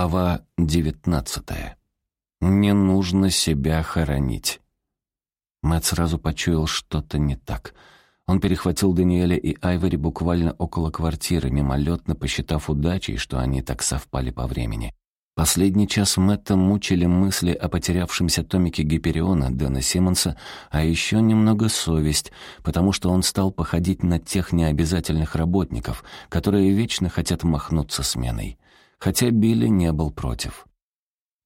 Глава девятнадцатая. «Не нужно себя хоронить». Мэтт сразу почуял что-то не так. Он перехватил Даниэля и Айвори буквально около квартиры, мимолетно посчитав удачей, что они так совпали по времени. Последний час Мэтта мучили мысли о потерявшемся томике Гипериона Дэна Симмонса, а еще немного совесть, потому что он стал походить на тех необязательных работников, которые вечно хотят махнуться сменой хотя Билли не был против.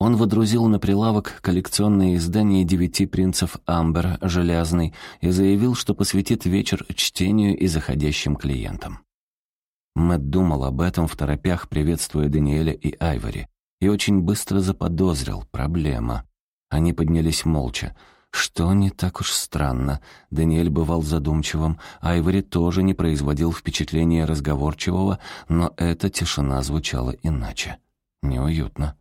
Он водрузил на прилавок коллекционное издание «Девяти принцев Амбер» «Железный» и заявил, что посвятит вечер чтению и заходящим клиентам. Мэтт думал об этом в торопях, приветствуя Даниэля и Айвори, и очень быстро заподозрил — проблема. Они поднялись молча. Что не так уж странно. Даниэль бывал задумчивым, Айвори тоже не производил впечатления разговорчивого, но эта тишина звучала иначе. Неуютно.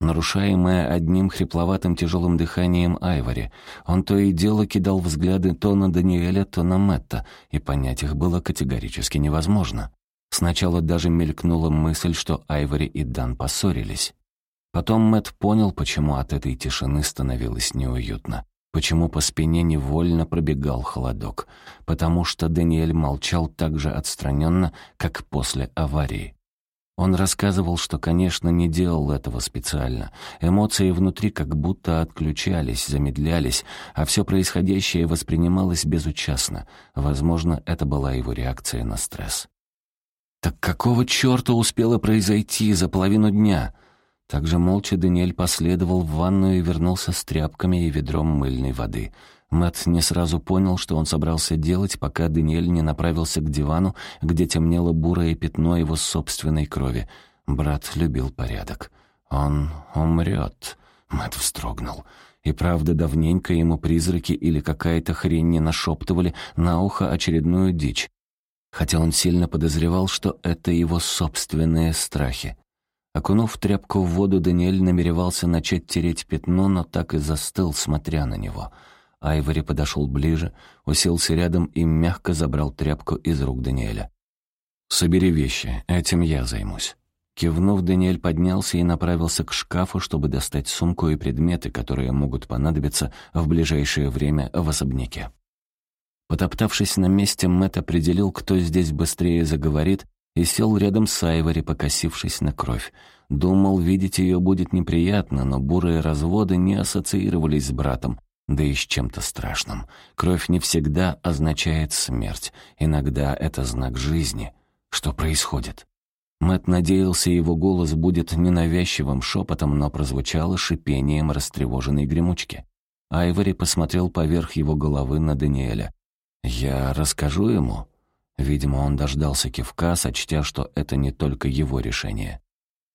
Нарушаемая одним хрипловатым тяжелым дыханием Айвори, он то и дело кидал взгляды то на Даниэля, то на Мэтта, и понять их было категорически невозможно. Сначала даже мелькнула мысль, что Айвори и Дан поссорились. Потом Мэт понял, почему от этой тишины становилось неуютно. Почему по спине невольно пробегал холодок. Потому что Даниэль молчал так же отстраненно, как после аварии. Он рассказывал, что, конечно, не делал этого специально. Эмоции внутри как будто отключались, замедлялись, а все происходящее воспринималось безучастно. Возможно, это была его реакция на стресс. «Так какого черта успело произойти за половину дня?» Также молча Даниэль последовал в ванную и вернулся с тряпками и ведром мыльной воды. Мэтт не сразу понял, что он собрался делать, пока Даниэль не направился к дивану, где темнело бурое пятно его собственной крови. Брат любил порядок. «Он умрет», — Мэтт вздрогнул. И правда, давненько ему призраки или какая-то хрень не нашептывали на ухо очередную дичь. Хотя он сильно подозревал, что это его собственные страхи. Окунув тряпку в воду, Даниэль намеревался начать тереть пятно, но так и застыл, смотря на него. Айвори подошел ближе, уселся рядом и мягко забрал тряпку из рук Даниэля. «Собери вещи, этим я займусь». Кивнув, Даниэль поднялся и направился к шкафу, чтобы достать сумку и предметы, которые могут понадобиться в ближайшее время в особняке. Потоптавшись на месте, Мэтт определил, кто здесь быстрее заговорит, и сел рядом с Айвори, покосившись на кровь. Думал, видеть ее будет неприятно, но бурые разводы не ассоциировались с братом, да и с чем-то страшным. Кровь не всегда означает смерть, иногда это знак жизни. Что происходит? Мэт надеялся, его голос будет ненавязчивым шепотом, но прозвучало шипением растревоженной гремучки. Айвори посмотрел поверх его головы на Даниэля. «Я расскажу ему?» Видимо, он дождался кивка, сочтя, что это не только его решение.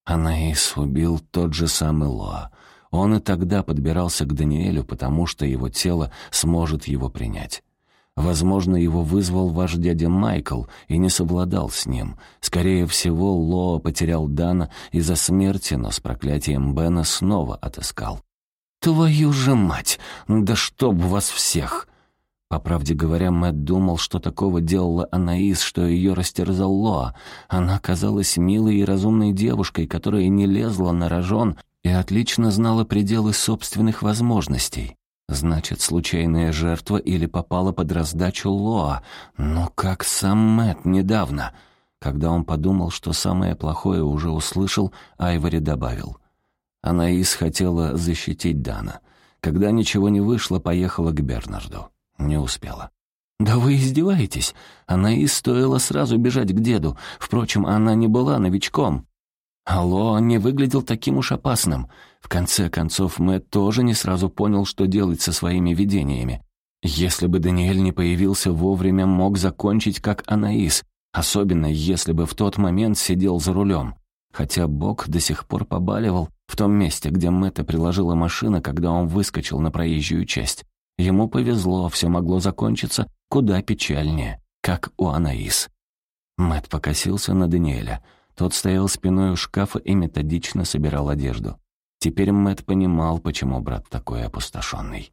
Анаис убил тот же самый Лоа. Он и тогда подбирался к Даниэлю, потому что его тело сможет его принять. Возможно, его вызвал ваш дядя Майкл и не совладал с ним. Скорее всего, Лоа потерял Дана из-за смерти, но с проклятием Бена снова отыскал. «Твою же мать! Да чтоб вас всех!» По правде говоря, Мэтт думал, что такого делала Анаис, что ее растерзал Лоа. Она казалась милой и разумной девушкой, которая не лезла на рожон и отлично знала пределы собственных возможностей. Значит, случайная жертва или попала под раздачу Лоа. Но как сам Мэтт недавно. Когда он подумал, что самое плохое уже услышал, Айвори добавил. Анаис хотела защитить Дана. Когда ничего не вышло, поехала к Бернарду. Не успела. «Да вы издеваетесь? Она и стоило сразу бежать к деду. Впрочем, она не была новичком. Алло, не выглядел таким уж опасным. В конце концов, Мэтт тоже не сразу понял, что делать со своими видениями. Если бы Даниэль не появился вовремя, мог закончить как Анаис, особенно если бы в тот момент сидел за рулем. Хотя Бог до сих пор побаливал в том месте, где Мэтта приложила машина, когда он выскочил на проезжую часть. Ему повезло, все могло закончиться куда печальнее, как у Анаис. Мэт покосился на Даниэля. Тот стоял спиной у шкафа и методично собирал одежду. Теперь Мэт понимал, почему брат такой опустошенный.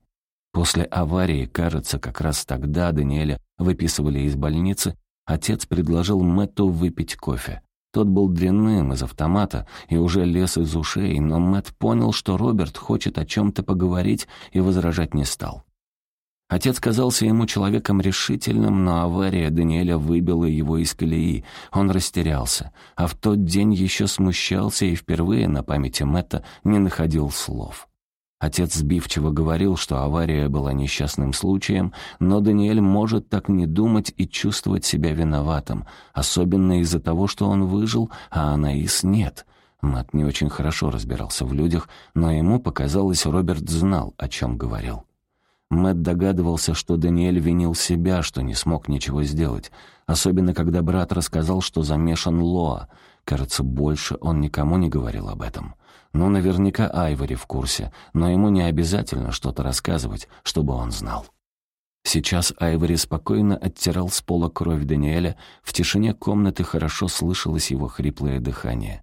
После аварии, кажется, как раз тогда Даниэля выписывали из больницы, отец предложил Мэтту выпить кофе. Тот был дрянным из автомата и уже лез из ушей, но Мэтт понял, что Роберт хочет о чем-то поговорить и возражать не стал. Отец казался ему человеком решительным, но авария Даниэля выбила его из колеи. Он растерялся, а в тот день еще смущался и впервые на памяти Мэтта не находил слов. Отец сбивчиво говорил, что авария была несчастным случаем, но Даниэль может так не думать и чувствовать себя виноватым, особенно из-за того, что он выжил, а Анаис нет. Мэтт не очень хорошо разбирался в людях, но ему показалось, Роберт знал, о чем говорил. Мэтт догадывался, что Даниэль винил себя, что не смог ничего сделать, особенно когда брат рассказал, что замешан Лоа. Кажется, больше он никому не говорил об этом. Ну, наверняка Айвори в курсе, но ему не обязательно что-то рассказывать, чтобы он знал. Сейчас Айвори спокойно оттирал с пола кровь Даниэля, в тишине комнаты хорошо слышалось его хриплое дыхание.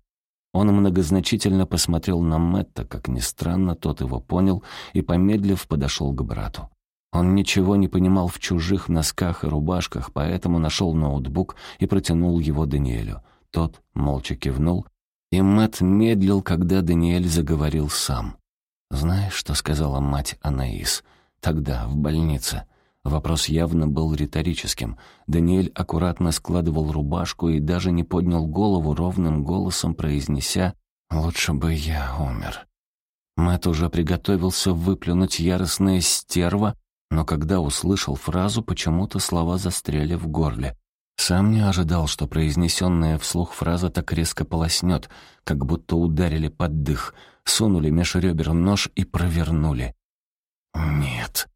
Он многозначительно посмотрел на Мэтта, как ни странно, тот его понял и, помедлив, подошел к брату. Он ничего не понимал в чужих носках и рубашках, поэтому нашел ноутбук и протянул его Даниэлю. Тот молча кивнул, и Мэтт медлил, когда Даниэль заговорил сам. «Знаешь, что сказала мать Анаис? Тогда, в больнице. Вопрос явно был риторическим. Даниэль аккуратно складывал рубашку и даже не поднял голову ровным голосом, произнеся «Лучше бы я умер». Мэт уже приготовился выплюнуть яростное стерва, но когда услышал фразу, почему-то слова застряли в горле. Сам не ожидал, что произнесенная вслух фраза так резко полоснет, как будто ударили под дых, сунули меж ребер нож и провернули. «Нет»,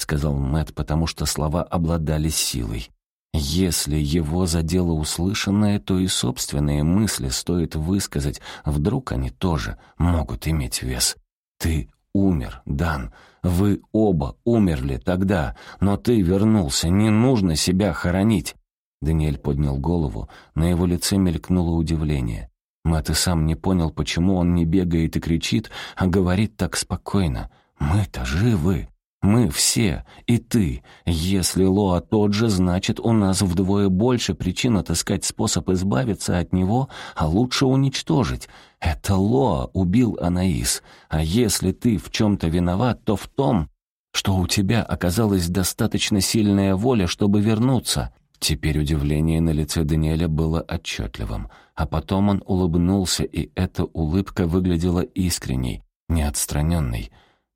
сказал Мэт, потому что слова обладали силой. Если его задело услышанное, то и собственные мысли стоит высказать, вдруг они тоже могут иметь вес. Ты умер, Дан. Вы оба умерли тогда, но ты вернулся, не нужно себя хоронить. Даниэль поднял голову, на его лице мелькнуло удивление. Мэтт и сам не понял, почему он не бегает и кричит, а говорит так спокойно. «Мы-то живы!» Мы все, и ты. Если Лоа тот же, значит, у нас вдвое больше причин отыскать способ избавиться от него, а лучше уничтожить. Это Лоа убил Анаис. А если ты в чем-то виноват, то в том, что у тебя оказалась достаточно сильная воля, чтобы вернуться. Теперь удивление на лице Даниэля было отчетливым. А потом он улыбнулся, и эта улыбка выглядела искренней, неотстраненной.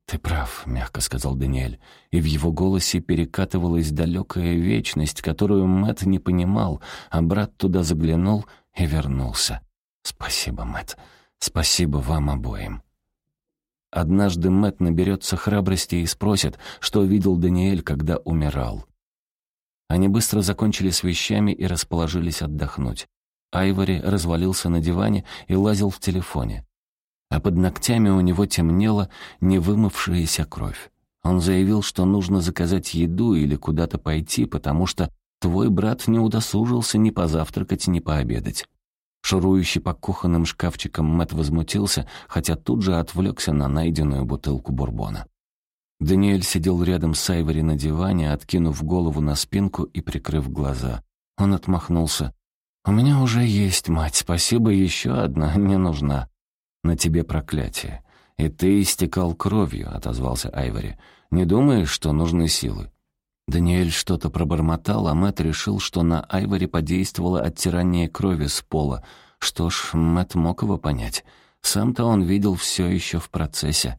«Ты прав», — мягко сказал Даниэль, и в его голосе перекатывалась далекая вечность, которую Мэт не понимал, а брат туда заглянул и вернулся. «Спасибо, Мэт. Спасибо вам обоим». Однажды Мэт наберется храбрости и спросит, что видел Даниэль, когда умирал. Они быстро закончили с вещами и расположились отдохнуть. Айвори развалился на диване и лазил в телефоне а под ногтями у него темнела невымывшаяся кровь. Он заявил, что нужно заказать еду или куда-то пойти, потому что твой брат не удосужился ни позавтракать, ни пообедать. Шурующий по кухонным шкафчикам Мэт возмутился, хотя тут же отвлекся на найденную бутылку бурбона. Даниэль сидел рядом с Айвори на диване, откинув голову на спинку и прикрыв глаза. Он отмахнулся. «У меня уже есть мать, спасибо, еще одна не нужна». «На тебе проклятие. И ты истекал кровью», — отозвался Айвори. «Не думаешь, что нужны силы?» Даниэль что-то пробормотал, а Мэт решил, что на Айвори подействовало оттирание крови с пола. Что ж, Мэт мог его понять. Сам-то он видел все еще в процессе.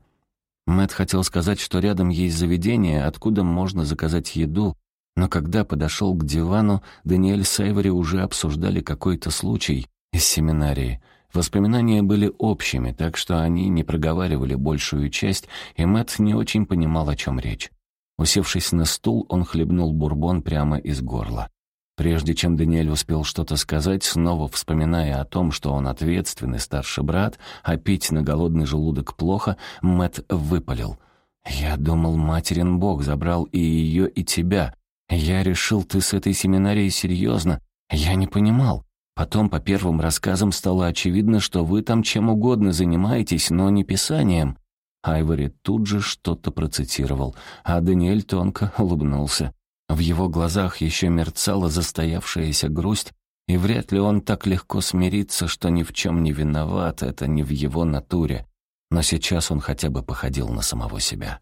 Мэт хотел сказать, что рядом есть заведение, откуда можно заказать еду, но когда подошел к дивану, Даниэль с Айвори уже обсуждали какой-то случай из семинарии — Воспоминания были общими, так что они не проговаривали большую часть, и Мэтт не очень понимал, о чем речь. Усевшись на стул, он хлебнул бурбон прямо из горла. Прежде чем Даниэль успел что-то сказать, снова вспоминая о том, что он ответственный старший брат, а пить на голодный желудок плохо, Мэтт выпалил. «Я думал, материн Бог забрал и ее, и тебя. Я решил, ты с этой семинарией серьезно. Я не понимал. Потом по первым рассказам стало очевидно, что вы там чем угодно занимаетесь, но не писанием». Айвори тут же что-то процитировал, а Даниэль тонко улыбнулся. В его глазах еще мерцала застоявшаяся грусть, И вряд ли он так легко смирится, что ни в чем не виноват, это не в его натуре. Но сейчас он хотя бы походил на самого себя.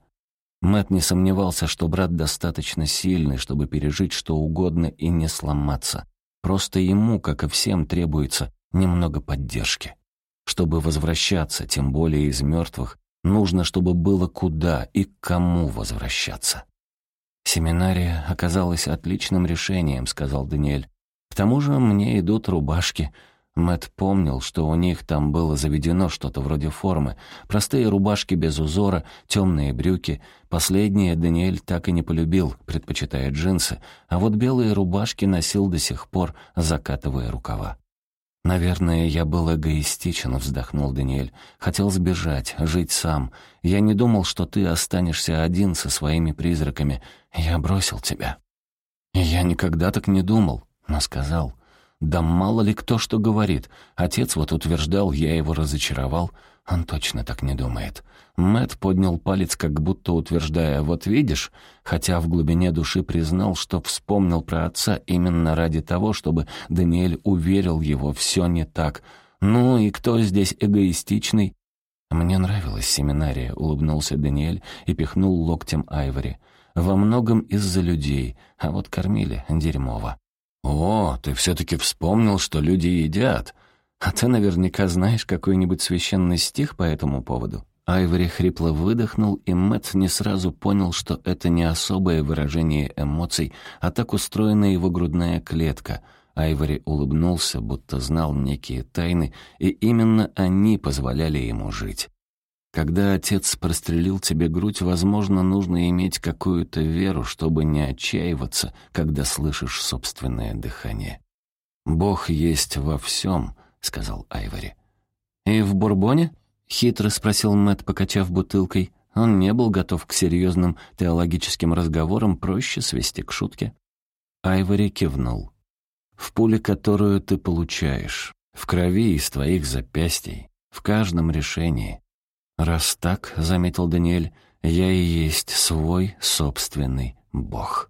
Мэт не сомневался, что брат достаточно сильный, чтобы пережить что угодно и не сломаться. Просто ему, как и всем, требуется немного поддержки. Чтобы возвращаться, тем более из мертвых, нужно, чтобы было куда и к кому возвращаться. «Семинария оказалась отличным решением», — сказал Даниэль. «К тому же мне идут рубашки. Мэт помнил, что у них там было заведено что-то вроде формы. Простые рубашки без узора, темные брюки. Последние Даниэль так и не полюбил, предпочитая джинсы, а вот белые рубашки носил до сих пор, закатывая рукава. «Наверное, я был эгоистичен», — вздохнул Даниэль. «Хотел сбежать, жить сам. Я не думал, что ты останешься один со своими призраками. Я бросил тебя». «Я никогда так не думал, но сказал». Да мало ли кто что говорит. Отец вот утверждал, я его разочаровал. Он точно так не думает. Мэт поднял палец, как будто утверждая, вот видишь, хотя в глубине души признал, что вспомнил про отца именно ради того, чтобы Даниэль уверил его, все не так. Ну и кто здесь эгоистичный? «Мне нравилась семинария», — улыбнулся Даниэль и пихнул локтем Айвори. «Во многом из-за людей, а вот кормили дерьмово». «О, ты все-таки вспомнил, что люди едят. А ты наверняка знаешь какой-нибудь священный стих по этому поводу». Айвори хрипло выдохнул, и Мэтт не сразу понял, что это не особое выражение эмоций, а так устроена его грудная клетка. Айвори улыбнулся, будто знал некие тайны, и именно они позволяли ему жить. Когда отец прострелил тебе грудь, возможно, нужно иметь какую-то веру, чтобы не отчаиваться, когда слышишь собственное дыхание. «Бог есть во всем», — сказал Айвори. «И в Бурбоне?» — хитро спросил Мэтт, покачав бутылкой. Он не был готов к серьезным теологическим разговорам, проще свести к шутке. Айвори кивнул. «В пуле, которую ты получаешь, в крови из твоих запястий, в каждом решении, «Раз так, — заметил Даниэль, — я и есть свой собственный бог».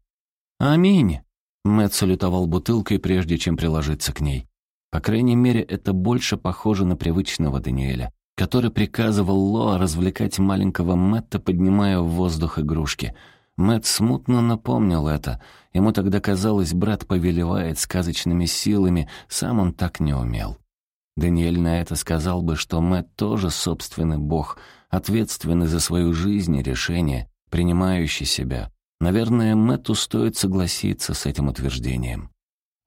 «Аминь!» — Мэтт салютовал бутылкой, прежде чем приложиться к ней. По крайней мере, это больше похоже на привычного Даниэля, который приказывал Лоа развлекать маленького Мэтта, поднимая в воздух игрушки. Мэтт смутно напомнил это. Ему тогда казалось, брат повелевает сказочными силами, сам он так не умел. Даниэль на это сказал бы, что Мэтт тоже собственный бог, ответственный за свою жизнь и решения, принимающий себя. Наверное, Мэтту стоит согласиться с этим утверждением.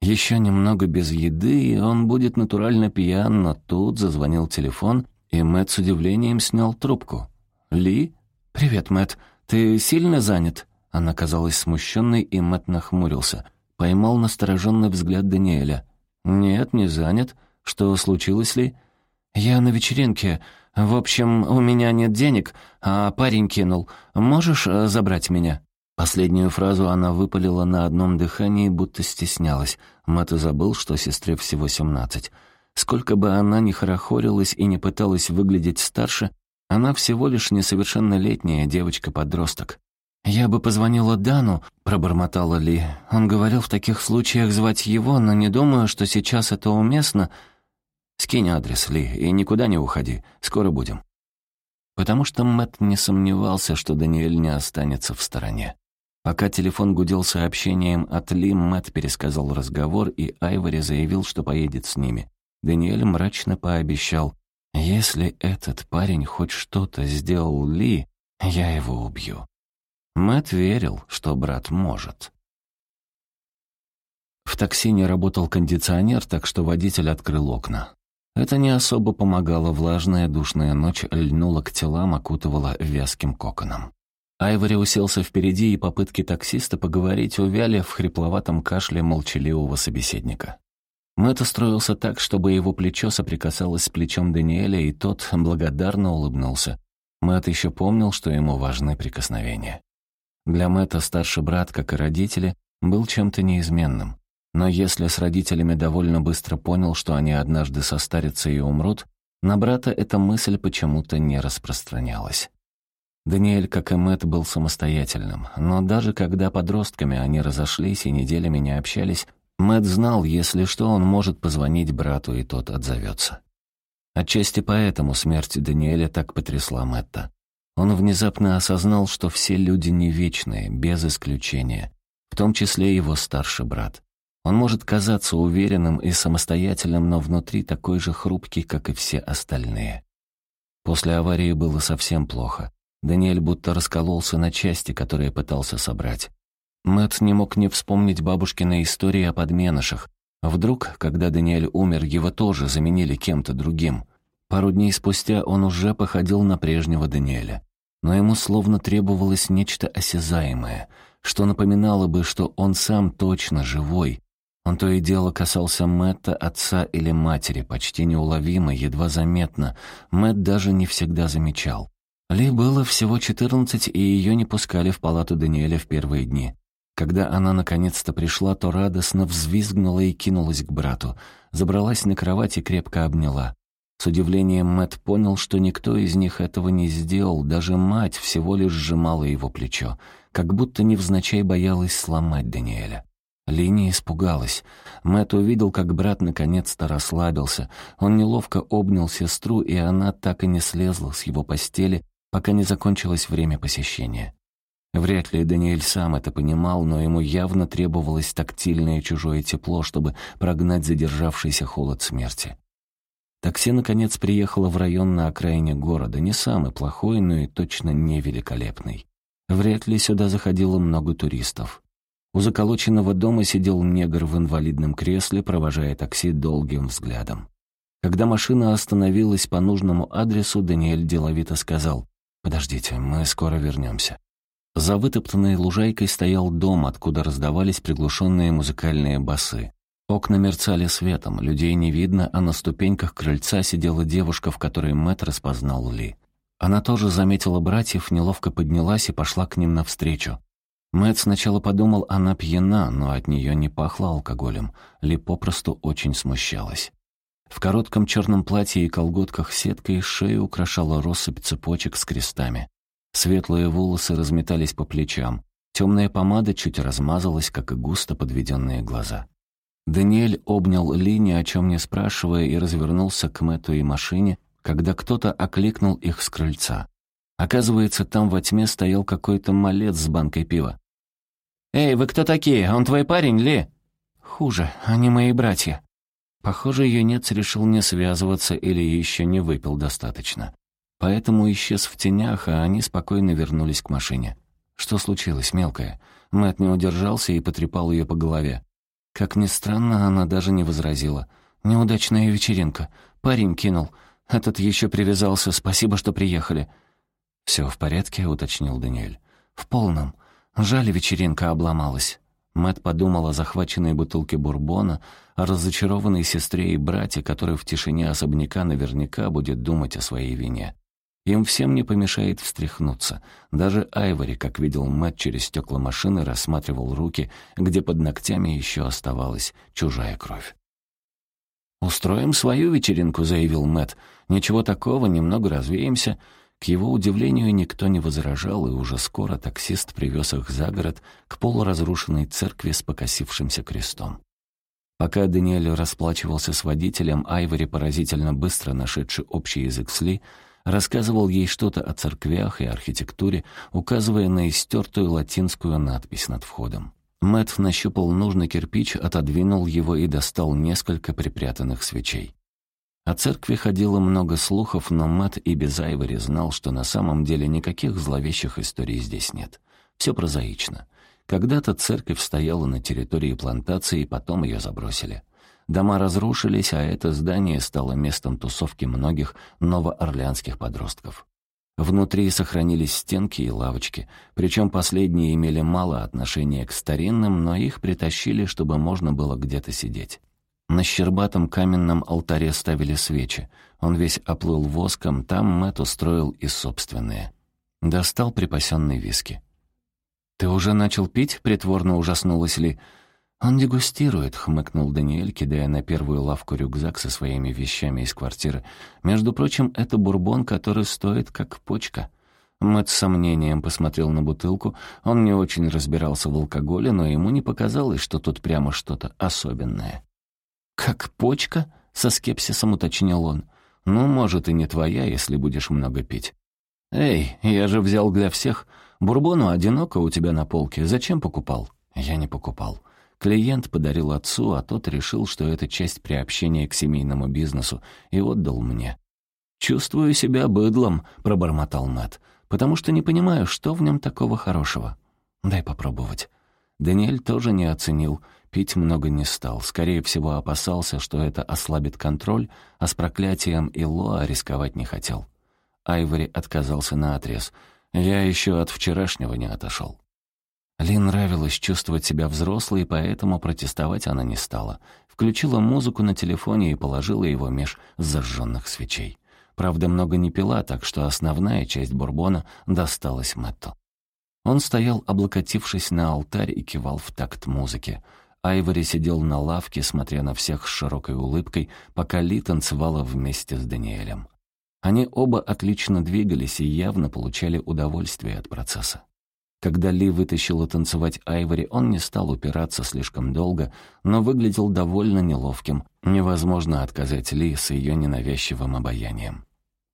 Еще немного без еды, и он будет натурально пьян, но тут зазвонил телефон, и Мэтт с удивлением снял трубку. «Ли? Привет, Мэтт. Ты сильно занят?» Она казалась смущенной, и Мэтт нахмурился. Поймал настороженный взгляд Даниэля. «Нет, не занят. Что случилось ли? Я на вечеринке. В общем, у меня нет денег, а парень кинул. Можешь э, забрать меня?» Последнюю фразу она выпалила на одном дыхании, будто стеснялась. Мэтт забыл, что сестре всего семнадцать. Сколько бы она ни хорохорилась и не пыталась выглядеть старше, она всего лишь несовершеннолетняя девочка-подросток. «Я бы позвонила Дану», — пробормотала Ли. «Он говорил в таких случаях звать его, но не думаю, что сейчас это уместно. «Скинь адрес, Ли, и никуда не уходи. Скоро будем». Потому что Мэтт не сомневался, что Даниэль не останется в стороне. Пока телефон гудел сообщением от Ли, Мэтт пересказал разговор, и Айвори заявил, что поедет с ними. Даниэль мрачно пообещал, «Если этот парень хоть что-то сделал Ли, я его убью». Мэтт верил, что брат может. В такси не работал кондиционер, так что водитель открыл окна. Это не особо помогало, влажная душная ночь льнула к телам, окутывала вязким коконом. Айвори уселся впереди, и попытки таксиста поговорить увяли в хрипловатом кашле молчаливого собеседника. Мэтт устроился так, чтобы его плечо соприкасалось с плечом Даниэля, и тот благодарно улыбнулся. Мэтт еще помнил, что ему важны прикосновения. Для Мэтта старший брат, как и родители, был чем-то неизменным. Но если с родителями довольно быстро понял, что они однажды состарятся и умрут, на брата эта мысль почему-то не распространялась. Даниэль, как и Мэтт, был самостоятельным, но даже когда подростками они разошлись и неделями не общались, Мэт знал, если что, он может позвонить брату, и тот отзовется. Отчасти поэтому смерть Даниэля так потрясла Мэтта. Он внезапно осознал, что все люди не вечные, без исключения, в том числе его старший брат. Он может казаться уверенным и самостоятельным, но внутри такой же хрупкий, как и все остальные. После аварии было совсем плохо. Даниэль будто раскололся на части, которые пытался собрать. Мэтт не мог не вспомнить бабушкины истории о подменышах. Вдруг, когда Даниэль умер, его тоже заменили кем-то другим. Пару дней спустя он уже походил на прежнего Даниэля. Но ему словно требовалось нечто осязаемое, что напоминало бы, что он сам точно живой, он то и дело касался Мэтта, отца или матери, почти неуловимо, едва заметно. Мэтт даже не всегда замечал. Ли было всего четырнадцать, и ее не пускали в палату Даниэля в первые дни. Когда она наконец-то пришла, то радостно взвизгнула и кинулась к брату. Забралась на кровать и крепко обняла. С удивлением Мэтт понял, что никто из них этого не сделал, даже мать всего лишь сжимала его плечо, как будто невзначай боялась сломать Даниэля. Линия испугалась. Мэт увидел, как брат наконец-то расслабился. Он неловко обнял сестру, и она так и не слезла с его постели, пока не закончилось время посещения. Вряд ли Даниэль сам это понимал, но ему явно требовалось тактильное чужое тепло, чтобы прогнать задержавшийся холод смерти. Такси, наконец, приехало в район на окраине города, не самый плохой, но и точно не великолепный. Вряд ли сюда заходило много туристов. У заколоченного дома сидел негр в инвалидном кресле, провожая такси долгим взглядом. Когда машина остановилась по нужному адресу, Даниэль деловито сказал «Подождите, мы скоро вернемся». За вытоптанной лужайкой стоял дом, откуда раздавались приглушенные музыкальные басы. Окна мерцали светом, людей не видно, а на ступеньках крыльца сидела девушка, в которой Мэтт распознал Ли. Она тоже заметила братьев, неловко поднялась и пошла к ним навстречу. Мэтт сначала подумал, она пьяна, но от нее не пахло алкоголем. Ли попросту очень смущалась. В коротком черном платье и колготках сеткой шею украшала россыпь цепочек с крестами. Светлые волосы разметались по плечам. Темная помада чуть размазалась, как и густо подведенные глаза. Даниэль обнял Ли, ни о чем не спрашивая, и развернулся к Мэтту и машине, когда кто-то окликнул их с крыльца. Оказывается, там во тьме стоял какой-то малец с банкой пива. «Эй, вы кто такие? Он твой парень, Ли?» «Хуже, они мои братья». Похоже, юнец решил не связываться или еще не выпил достаточно. Поэтому исчез в тенях, а они спокойно вернулись к машине. Что случилось, мелкая? Мэт не удержался и потрепал ее по голове. Как ни странно, она даже не возразила. «Неудачная вечеринка. Парень кинул. Этот еще привязался. Спасибо, что приехали». «Все в порядке?» — уточнил Даниэль. «В полном. Жаль, вечеринка обломалась». Мэт подумал о захваченной бутылке бурбона, о разочарованной сестре и брате, который в тишине особняка наверняка будет думать о своей вине. Им всем не помешает встряхнуться. Даже Айвори, как видел Мэт через стекла машины, рассматривал руки, где под ногтями еще оставалась чужая кровь. «Устроим свою вечеринку», — заявил Мэт. «Ничего такого, немного развеемся. К его удивлению, никто не возражал, и уже скоро таксист привез их за город к полуразрушенной церкви с покосившимся крестом. Пока Даниэль расплачивался с водителем, Айвори, поразительно быстро нашедший общий язык с Ли, рассказывал ей что-то о церквях и архитектуре, указывая на истертую латинскую надпись над входом. Мэтт нащупал нужный кирпич, отодвинул его и достал несколько припрятанных свечей. О церкви ходило много слухов, но Мэтт и без Айвори знал, что на самом деле никаких зловещих историй здесь нет. Все прозаично. Когда-то церковь стояла на территории плантации, и потом ее забросили. Дома разрушились, а это здание стало местом тусовки многих новоорлеанских подростков. Внутри сохранились стенки и лавочки, причем последние имели мало отношения к старинным, но их притащили, чтобы можно было где-то сидеть. На щербатом каменном алтаре ставили свечи. Он весь оплыл воском, там Мэтт устроил и собственные. Достал припасенный виски. «Ты уже начал пить?» — притворно ужаснулась Ли. «Он дегустирует», — хмыкнул Даниэль, кидая на первую лавку рюкзак со своими вещами из квартиры. «Между прочим, это бурбон, который стоит как почка. Мэтт с сомнением посмотрел на бутылку. Он не очень разбирался в алкоголе, но ему не показалось, что тут прямо что-то особенное. «Как почка?» — со скепсисом уточнил он. «Ну, может, и не твоя, если будешь много пить». «Эй, я же взял для всех. Бурбону одиноко у тебя на полке. Зачем покупал?» «Я не покупал. Клиент подарил отцу, а тот решил, что это часть приобщения к семейному бизнесу, и отдал мне». «Чувствую себя быдлом», — пробормотал Мэтт потому что не понимаю, что в нем такого хорошего. Дай попробовать». Даниэль тоже не оценил, пить много не стал. Скорее всего, опасался, что это ослабит контроль, а с проклятием Илоа рисковать не хотел. Айвори отказался на отрез. «Я еще от вчерашнего не отошел». Ли нравилось чувствовать себя взрослой, поэтому протестовать она не стала. Включила музыку на телефоне и положила его меж зажженных свечей. Правда, много не пила, так что основная часть бурбона досталась Мэтту. Он стоял, облокотившись на алтарь и кивал в такт музыки. Айвори сидел на лавке, смотря на всех с широкой улыбкой, пока Ли танцевала вместе с Даниэлем. Они оба отлично двигались и явно получали удовольствие от процесса. Когда Ли вытащила танцевать Айвори, он не стал упираться слишком долго, но выглядел довольно неловким. Невозможно отказать Ли с ее ненавязчивым обаянием.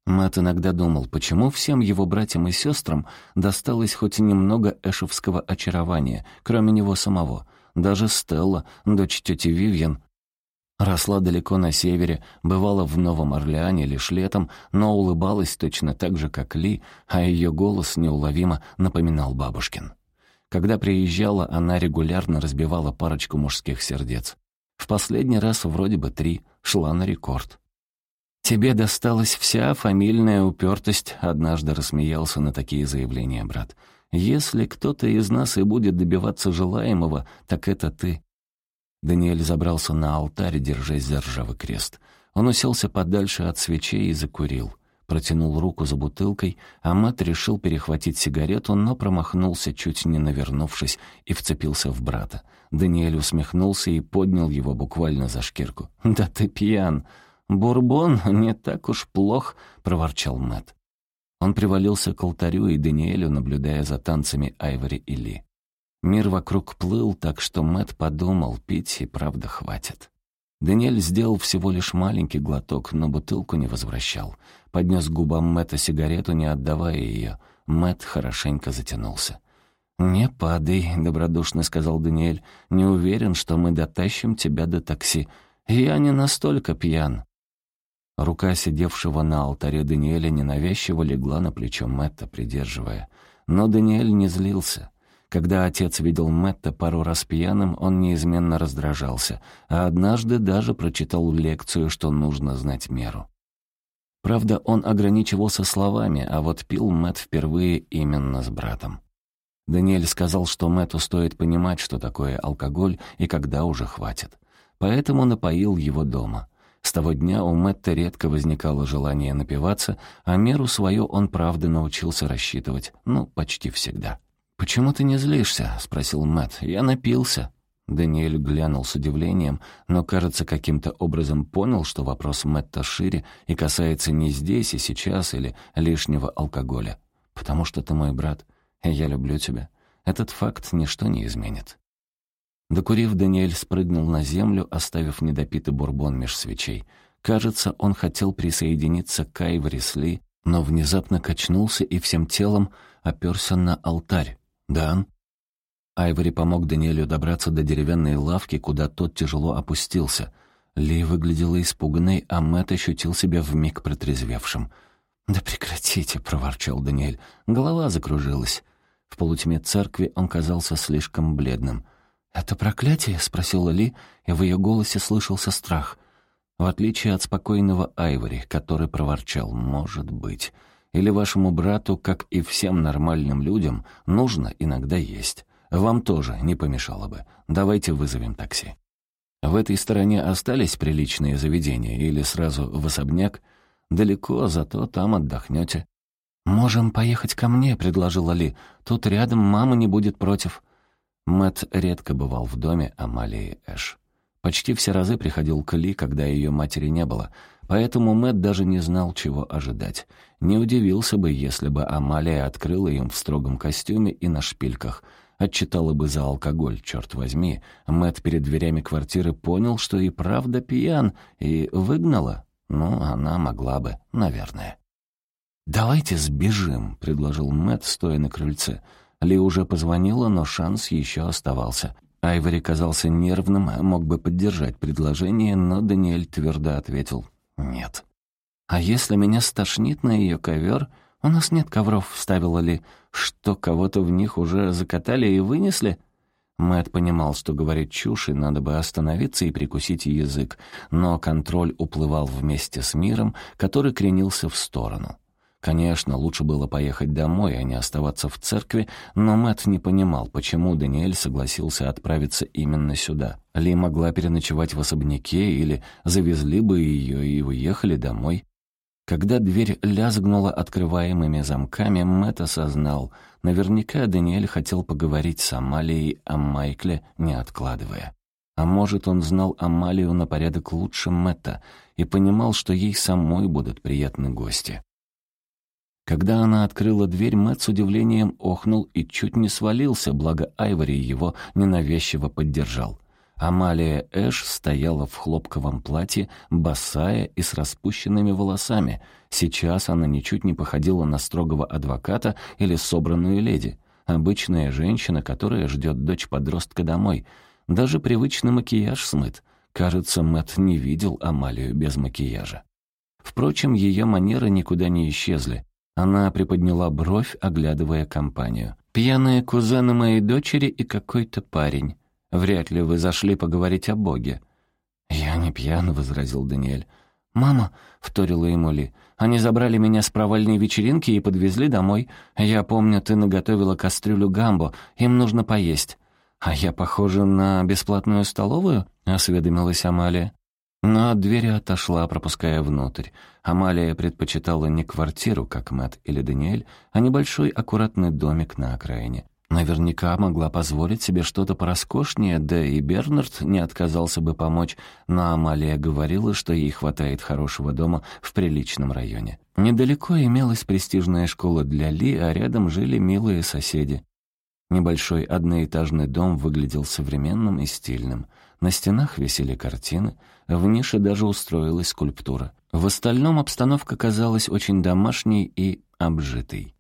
Мэтт иногда думал, почему всем его братьям и сестрам досталось хоть немного эшевского очарования, кроме него самого. Даже Стелла, дочь тети Вивьен, росла далеко на севере, бывала в Новом Орлеане лишь летом, но улыбалась точно так же, как Ли, а ее голос неуловимо напоминал бабушкин. Когда приезжала, она регулярно разбивала парочку мужских сердец. В последний раз вроде бы три, шла на рекорд. «Тебе досталась вся фамильная упертость», — однажды рассмеялся на такие заявления брат. «Если кто-то из нас и будет добиваться желаемого, так это ты». Даниэль забрался на алтарь, держась за ржавый крест. Он уселся подальше от свечей и закурил. Протянул руку за бутылкой, а Мэтт решил перехватить сигарету, но промахнулся, чуть не навернувшись, и вцепился в брата. Даниэль усмехнулся и поднял его буквально за шкирку. «Да ты пьян!» «Бурбон не так уж плох», — проворчал Мэт. Он привалился к алтарю и Даниэлю, наблюдая за танцами Айвори и Ли. Мир вокруг плыл, так что Мэт подумал, пить и правда хватит. Даниэль сделал всего лишь маленький глоток, но бутылку не возвращал. Поднес губам Мэтта сигарету, не отдавая ее. Мэт хорошенько затянулся. «Не падай», — добродушно сказал Даниэль. «Не уверен, что мы дотащим тебя до такси. Я не настолько пьян». Рука сидевшего на алтаре Даниэля ненавязчиво легла на плечо Мэтта, придерживая. Но Даниэль не злился. Когда отец видел Мэтта пару раз пьяным, он неизменно раздражался, а однажды даже прочитал лекцию, что нужно знать меру. Правда, он ограничивался словами, а вот пил Мэтт впервые именно с братом. Даниэль сказал, что Мэтту стоит понимать, что такое алкоголь и когда уже хватит. Поэтому напоил его дома — с того дня у Мэтта редко возникало желание напиваться, а меру свою он правда научился рассчитывать, ну, почти всегда. «Почему ты не злишься?» — спросил Мэтт. «Я напился». Даниэль глянул с удивлением, но, кажется, каким-то образом понял, что вопрос Мэтта шире и касается не здесь и сейчас или лишнего алкоголя. «Потому что ты мой брат, и я люблю тебя. Этот факт ничто не изменит». Докурив, Даниэль спрыгнул на землю, оставив недопитый бурбон меж свечей. Кажется, он хотел присоединиться к Айвори Сли, но внезапно качнулся и всем телом оперся на алтарь. «Дан?» Айвори помог Даниэлю добраться до деревянной лавки, куда тот тяжело опустился. Ли выглядела испуганной, а Мэтт ощутил себя вмиг протрезвевшим. «Да прекратите», — проворчал Даниэль. Голова закружилась. В полутьме церкви он казался слишком бледным. «Это проклятие?» — спросила Ли, и в ее голосе слышался страх. В отличие от спокойного Айвори, который проворчал «может быть». Или вашему брату, как и всем нормальным людям, нужно иногда есть. Вам тоже не помешало бы. Давайте вызовем такси. В этой стороне остались приличные заведения или сразу в особняк? Далеко, зато там отдохнете. «Можем поехать ко мне», — предложила Ли. «Тут рядом мама не будет против». Мэт редко бывал в доме Амалии Эш. Почти все разы приходил к Ли, когда ее матери не было. поэтому Мэтт даже не знал, чего ожидать. Не удивился бы, если бы Амалия открыла им в строгом костюме и на шпильках. Отчитала бы за алкоголь, черт возьми. Мэтт перед дверями квартиры понял, что и правда пьян, и выгнала. Ну, она могла бы, наверное. «Давайте сбежим», — предложил Мэтт, стоя на крыльце. Ли уже позвонила, но шанс еще оставался. Айвори казался нервным, мог бы поддержать предложение, но Даниэль твердо ответил «нет». «А если меня стошнит на ее ковер? У нас нет ковров», — вставила Ли. «Что, кого-то в них уже закатали и вынесли?» Мэтт понимал, что говорит чушь, и надо бы остановиться и прикусить язык, но контроль уплывал вместе с миром, который кренился в сторону. Конечно, лучше было поехать домой, а не оставаться в церкви, но Мэтт не понимал, почему Даниэль согласился отправиться именно сюда. Ли могла переночевать в особняке или завезли бы ее и уехали домой. Когда дверь лязгнула открываемыми замками, Мэтт осознал, наверняка Даниэль хотел поговорить с Амалией о Майкле, не откладывая. А может, он знал Амалию на порядок лучше Мэтта и понимал, что ей самой будут приятны гости. Когда она открыла дверь, Мэтт с удивлением охнул и чуть не свалился, благо Айвори его ненавязчиво поддержал. Амалия Эш стояла в хлопковом платье, босая и с распущенными волосами. Сейчас она ничуть не походила на строгого адвоката или собранную леди. Обычная женщина, которая ждет дочь подростка домой. Даже привычный макияж смыт. Кажется, Мэтт не видел Амалию без макияжа. Впрочем, ее манеры никуда не исчезли. Она приподняла бровь, оглядывая компанию. «Пьяные кузены моей дочери и какой-то парень. Вряд ли вы зашли поговорить о Боге». «Я не пьян», — возразил Даниэль. «Мама», — вторила ему Ли, — «они забрали меня с провальной вечеринки и подвезли домой. Я помню, ты наготовила кастрюлю гамбо, им нужно поесть». «А я похожа на бесплатную столовую?» — осведомилась Амалия. Но от двери отошла, пропуская внутрь. Амалия предпочитала не квартиру, как Мэтт или Даниэль, а небольшой аккуратный домик на окраине. Наверняка могла позволить себе что-то пороскошнее, да и Бернард не отказался бы помочь, но Амалия говорила, что ей хватает хорошего дома в приличном районе. Недалеко имелась престижная школа для Ли, а рядом жили милые соседи. Небольшой одноэтажный дом выглядел современным и стильным. На стенах висели картины, в нише даже устроилась скульптура. В остальном обстановка казалась очень домашней и обжитой.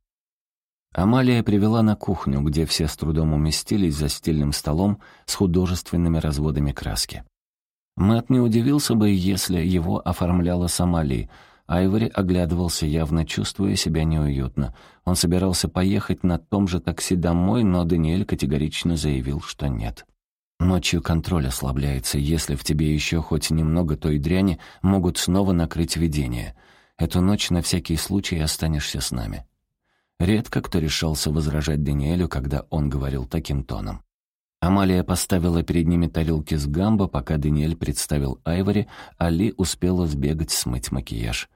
Амалия привела на кухню, где все с трудом уместились за стильным столом с художественными разводами краски. Мэтт не удивился бы, если его оформляла сама Ли. Айвори оглядывался, явно чувствуя себя неуютно. Он собирался поехать на том же такси домой, но Даниэль категорично заявил, что нет. Ночью контроль ослабляется, если в тебе еще хоть немного той дряни, могут снова накрыть видение. Эту ночь на всякий случай останешься с нами». Редко кто решался возражать Даниэлю, когда он говорил таким тоном. Амалия поставила перед ними тарелки с гамбо, пока Даниэль представил Айвори, а Ли успела сбегать смыть макияж.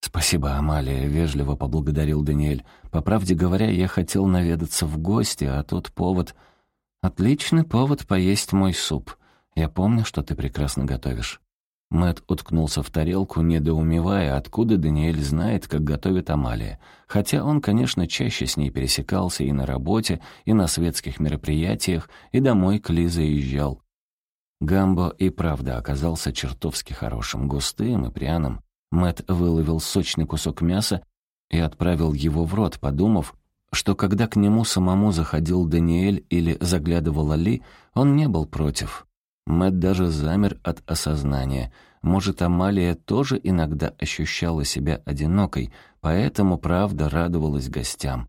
«Спасибо, Амалия», — вежливо поблагодарил Даниэль. «По правде говоря, я хотел наведаться в гости, а тут повод...» «Отличный повод поесть мой суп. Я помню, что ты прекрасно готовишь». Мэт уткнулся в тарелку, недоумевая, откуда Даниэль знает, как готовит Амалия. Хотя он, конечно, чаще с ней пересекался и на работе, и на светских мероприятиях, и домой к Ли заезжал. Гамбо и правда оказался чертовски хорошим, густым и пряным. Мэт выловил сочный кусок мяса и отправил его в рот, подумав, что когда к нему самому заходил Даниэль или заглядывала Ли, он не был против. Мэт даже замер от осознания. Может, Амалия тоже иногда ощущала себя одинокой, поэтому правда радовалась гостям.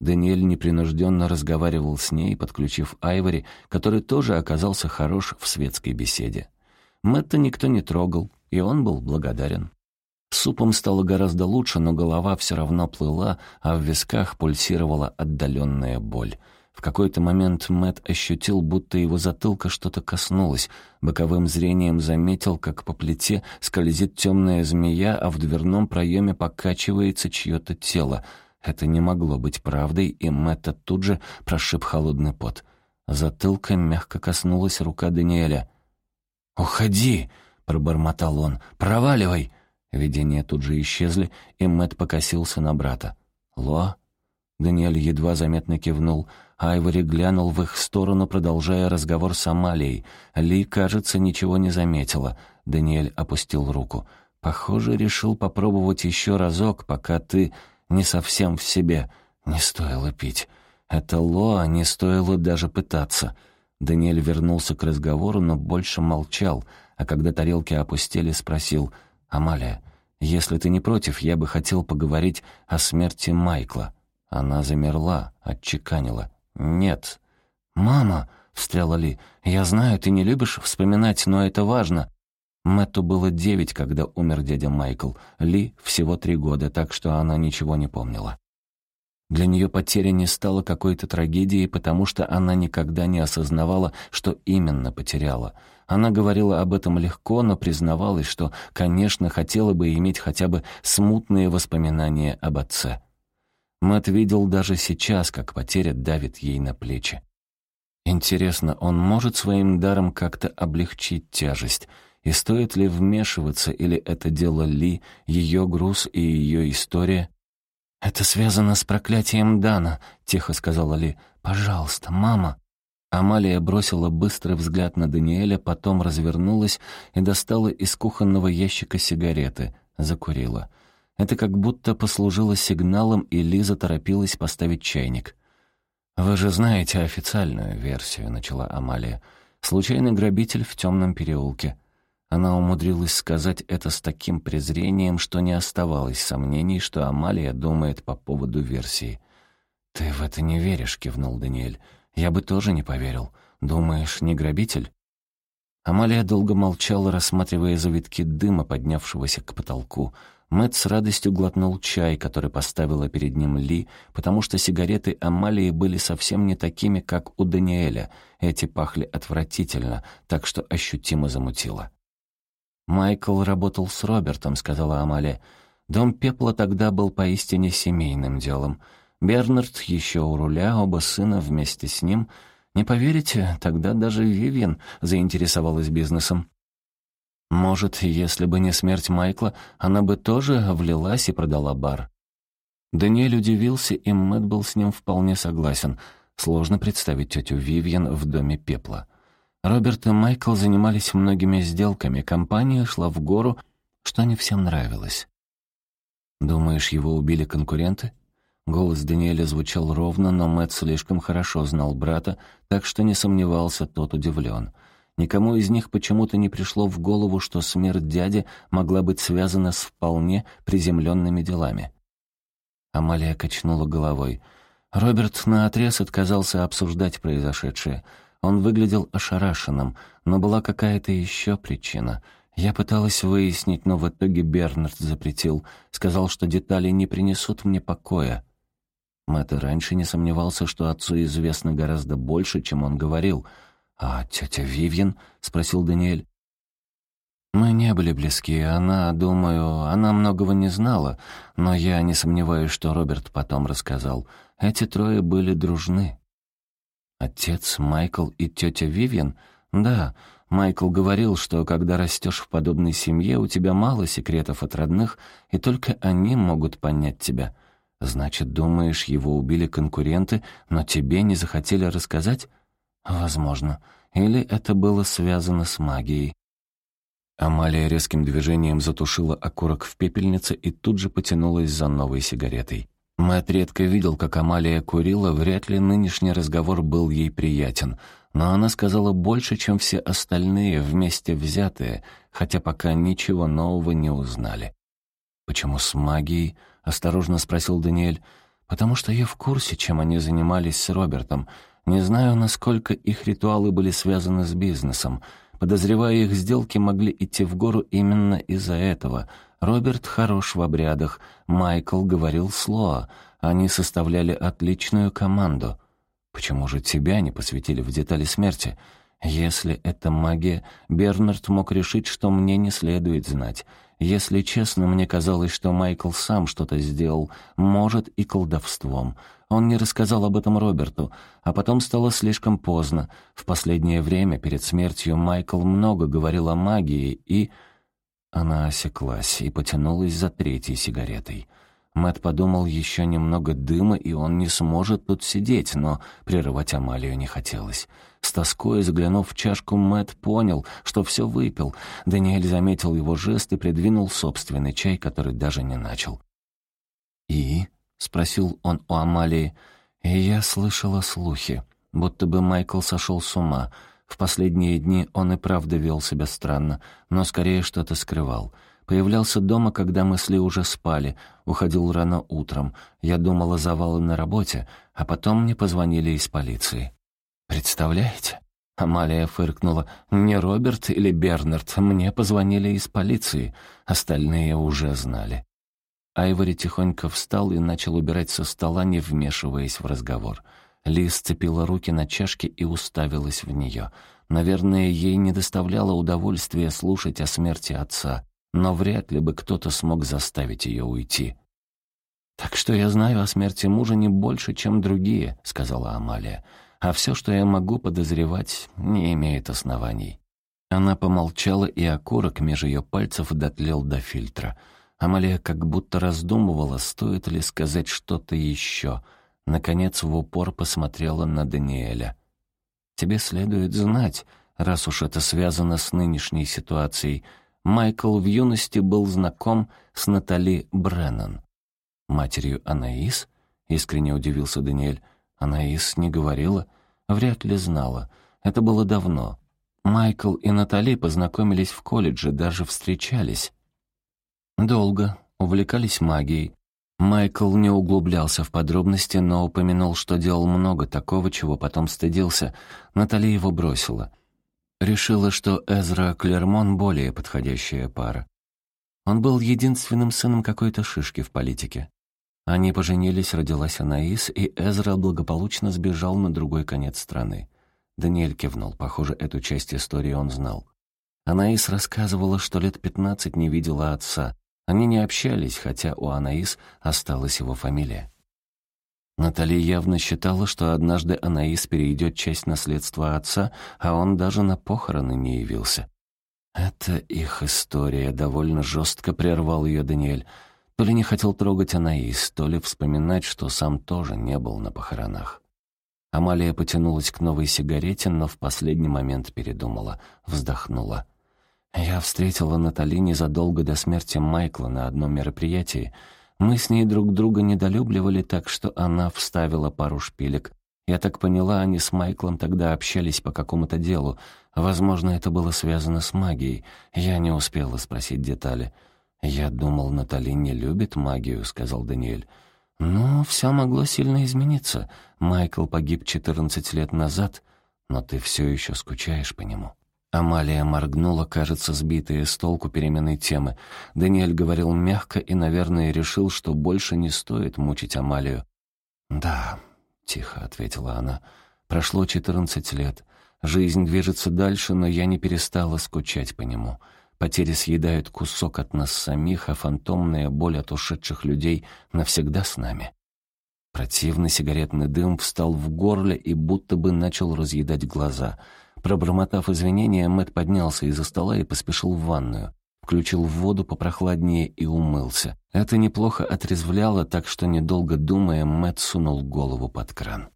Даниэль непринужденно разговаривал с ней, подключив Айвори, который тоже оказался хорош в светской беседе. Мэтта никто не трогал, и он был благодарен. Супом стало гораздо лучше, но голова все равно плыла, а в висках пульсировала отдаленная боль. В какой-то момент Мэт ощутил, будто его затылка что-то коснулось. Боковым зрением заметил, как по плите скользит темная змея, а в дверном проеме покачивается чье-то тело. Это не могло быть правдой, и Мэтта тут же прошиб холодный пот. Затылка мягко коснулась рука Даниэля. «Уходи!» — пробормотал он. «Проваливай!» Видения тут же исчезли, и Мэт покосился на брата. «Ло?» Даниэль едва заметно кивнул. Айвори глянул в их сторону, продолжая разговор с Амалией. Ли, кажется, ничего не заметила. Даниэль опустил руку. «Похоже, решил попробовать еще разок, пока ты не совсем в себе. Не стоило пить. Это Лоа не стоило даже пытаться». Даниэль вернулся к разговору, но больше молчал, а когда тарелки опустили, спросил «Амалия, если ты не против, я бы хотел поговорить о смерти Майкла». Она замерла, отчеканила. «Нет». «Мама», — встряла Ли, — «я знаю, ты не любишь вспоминать, но это важно». Мэтту было девять, когда умер дядя Майкл. Ли всего три года, так что она ничего не помнила. Для нее потеря не стала какой-то трагедией, потому что она никогда не осознавала, что именно потеряла. Она говорила об этом легко, но признавалась, что, конечно, хотела бы иметь хотя бы смутные воспоминания об отце. Мэтт видел даже сейчас, как потеря давит ей на плечи. Интересно, он может своим даром как-то облегчить тяжесть? И стоит ли вмешиваться, или это дело Ли, ее груз и ее история? «Это связано с проклятием Дана», — тихо сказала Ли. «Пожалуйста, мама». Амалия бросила быстрый взгляд на Даниэля, потом развернулась и достала из кухонного ящика сигареты. Закурила. Это как будто послужило сигналом, и Лиза торопилась поставить чайник. «Вы же знаете официальную версию», — начала Амалия. «Случайный грабитель в темном переулке. Она умудрилась сказать это с таким презрением, что не оставалось сомнений, что Амалия думает по поводу версии. «Ты в это не веришь», — кивнул Даниэль. «Я бы тоже не поверил. Думаешь, не грабитель?» Амалия долго молчала, рассматривая завитки дыма, поднявшегося к потолку. Мэтт с радостью глотнул чай, который поставила перед ним Ли, потому что сигареты Амалии были совсем не такими, как у Даниэля. Эти пахли отвратительно, так что ощутимо замутило. «Майкл работал с Робертом», — сказала Амалия. «Дом пепла тогда был поистине семейным делом. Бернард еще у руля, оба сына вместе с ним. Не поверите, тогда даже Вивьен заинтересовалась бизнесом. Может, если бы не смерть Майкла, она бы тоже влилась и продала бар». Даниэль удивился, и Мэтт был с ним вполне согласен. Сложно представить тетю Вивьен в доме пепла. Роберт и Майкл занимались многими сделками, компания шла в гору, что не всем нравилось. «Думаешь, его убили конкуренты?» Голос Даниэля звучал ровно, но Мэтт слишком хорошо знал брата, так что не сомневался, тот удивлен. Никому из них почему-то не пришло в голову, что смерть дяди могла быть связана с вполне приземленными делами. Амалия качнула головой. Роберт наотрез отказался обсуждать произошедшее — он выглядел ошарашенным, но была какая-то еще причина. Я пыталась выяснить, но в итоге Бернард запретил. Сказал, что детали не принесут мне покоя. Мэтт раньше не сомневался, что отцу известно гораздо больше, чем он говорил. «А тетя Вивьен?» — спросил Даниэль. Мы не были близки, она, думаю, она многого не знала, но я не сомневаюсь, что Роберт потом рассказал. Эти трое были дружны. Отец, Майкл и тетя Вивьен? Да, Майкл говорил, что когда растешь в подобной семье, у тебя мало секретов от родных, и только они могут понять тебя. Значит, думаешь, его убили конкуренты, но тебе не захотели рассказать? Возможно. Или это было связано с магией. Амалия резким движением затушила окурок в пепельнице и тут же потянулась за новой сигаретой. Мэтт редко видел, как Амалия курила, вряд ли нынешний разговор был ей приятен, но она сказала больше, чем все остальные вместе взятые, хотя пока ничего нового не узнали. «Почему с магией?» — осторожно спросил Даниэль. «Потому что я в курсе, чем они занимались с Робертом. Не знаю, насколько их ритуалы были связаны с бизнесом. Подозревая их сделки могли идти в гору именно из-за этого — Роберт хорош в обрядах, Майкл говорил слово, они составляли отличную команду. Почему же тебя не посвятили в детали смерти? Если это магия, Бернард мог решить, что мне не следует знать. Если честно, мне казалось, что Майкл сам что-то сделал, может, и колдовством. Он не рассказал об этом Роберту, а потом стало слишком поздно. В последнее время, перед смертью, Майкл много говорил о магии, и... Она осеклась и потянулась за третьей сигаретой. Мэт подумал, еще немного дыма, и он не сможет тут сидеть, но прерывать Амалию не хотелось. С тоской заглянув в чашку, Мэт понял, что все выпил. Даниэль заметил его жест и придвинул собственный чай, который даже не начал. «И?» — спросил он у Амалии. И я слышала слухи, будто бы Майкл сошел с ума. В последние дни он и правда вел себя странно, но скорее что-то скрывал. Появлялся дома, когда мы с Ли уже спали, уходил рано утром. Я думала, завалы на работе, а потом мне позвонили из полиции. «Представляете?» Амалия фыркнула. «Не Роберт или Бернард, мне позвонили из полиции. Остальные уже знали». Айвори тихонько встал и начал убирать со стола, не вмешиваясь в разговор. Ли сцепила руки на чашке и уставилась в нее. Наверное, ей не доставляло удовольствия слушать о смерти отца, но вряд ли бы кто-то смог заставить ее уйти. «Так что я знаю о смерти мужа не больше, чем другие», — сказала Амалия. «А все, что я могу подозревать, не имеет оснований». Она помолчала, и окурок меж ее пальцев дотлел до фильтра — Амалия как будто раздумывала, стоит ли сказать что-то еще. Наконец в упор посмотрела на Даниэля. «Тебе следует знать, раз уж это связано с нынешней ситуацией, Майкл в юности был знаком с Натали Бреннан». «Матерью Анаис?» — искренне удивился Даниэль. «Анаис не говорила?» «Вряд ли знала. Это было давно. Майкл и Натали познакомились в колледже, даже встречались. Долго. Увлекались магией. Майкл не углублялся в подробности, но упомянул, что делал много такого, чего потом стыдился. Натали его бросила. Решила, что Эзра Клермон более подходящая пара. Он был единственным сыном какой-то шишки в политике. Они поженились, родилась Анаис, и Эзра благополучно сбежал на другой конец страны. Даниэль кивнул. Похоже, эту часть истории он знал. Анаис рассказывала, что лет пятнадцать не видела отца, они не общались, хотя у Анаис осталась его фамилия. Натали явно считала, что однажды Анаис перейдет часть наследства отца, а он даже на похороны не явился. «Это их история», — довольно жестко прервал ее Даниэль. То ли не хотел трогать Анаис, то ли вспоминать, что сам тоже не был на похоронах. Амалия потянулась к новой сигарете, но в последний момент передумала, вздохнула. Я встретила Натали незадолго до смерти Майкла на одном мероприятии. Мы с ней друг друга недолюбливали, так что она вставила пару шпилек. Я так поняла, они с Майклом тогда общались по какому-то делу. Возможно, это было связано с магией. Я не успела спросить детали. «Я думал, Натали не любит магию», — сказал Даниэль. «Ну, все могло сильно измениться. Майкл погиб 14 лет назад, но ты все еще скучаешь по нему». Амалия моргнула, кажется, сбитая с толку переменной темы. Даниэль говорил мягко и, наверное, решил, что больше не стоит мучить Амалию. «Да», — тихо ответила она, — «прошло четырнадцать лет. Жизнь движется дальше, но я не перестала скучать по нему. Потери съедают кусок от нас самих, а фантомная боль от ушедших людей навсегда с нами». Противный сигаретный дым встал в горле и будто бы начал разъедать глаза — Пробормотав извинения, Мэт поднялся из-за стола и поспешил в ванную. Включил воду попрохладнее и умылся. Это неплохо отрезвляло, так что, недолго думая, Мэт сунул голову под кран.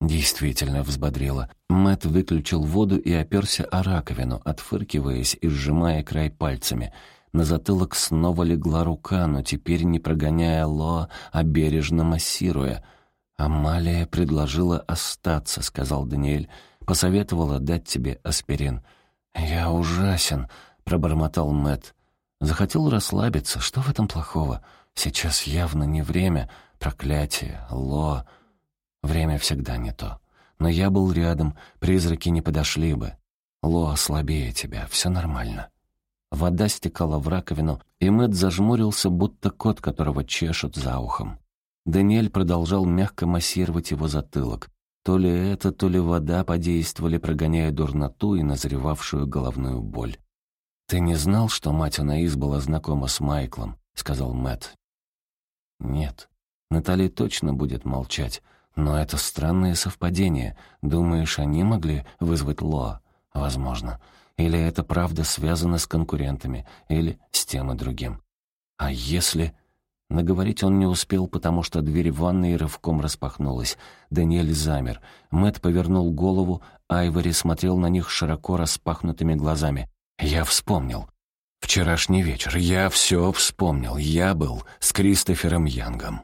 Действительно взбодрило. Мэт выключил воду и оперся о раковину, отфыркиваясь и сжимая край пальцами. На затылок снова легла рука, но теперь не прогоняя Лоа, а бережно массируя. «Амалия предложила остаться», — сказал Даниэль посоветовала дать тебе аспирин. «Я ужасен», — пробормотал Мэт. Захотел расслабиться. Что в этом плохого? Сейчас явно не время. Проклятие, ло. Время всегда не то. Но я был рядом, призраки не подошли бы. Ло слабее тебя, все нормально. Вода стекала в раковину, и Мэт зажмурился, будто кот, которого чешут за ухом. Даниэль продолжал мягко массировать его затылок. То ли это, то ли вода подействовали, прогоняя дурноту и назревавшую головную боль. «Ты не знал, что мать Анаис была знакома с Майклом?» — сказал Мэтт. «Нет. Натали точно будет молчать. Но это странное совпадение. Думаешь, они могли вызвать Лоа? Возможно. Или это правда связано с конкурентами, или с тем и другим. А если... Наговорить он не успел, потому что дверь в ванной рывком распахнулась. Даниэль замер. Мэт повернул голову, Айвори смотрел на них широко распахнутыми глазами. «Я вспомнил. Вчерашний вечер. Я все вспомнил. Я был с Кристофером Янгом».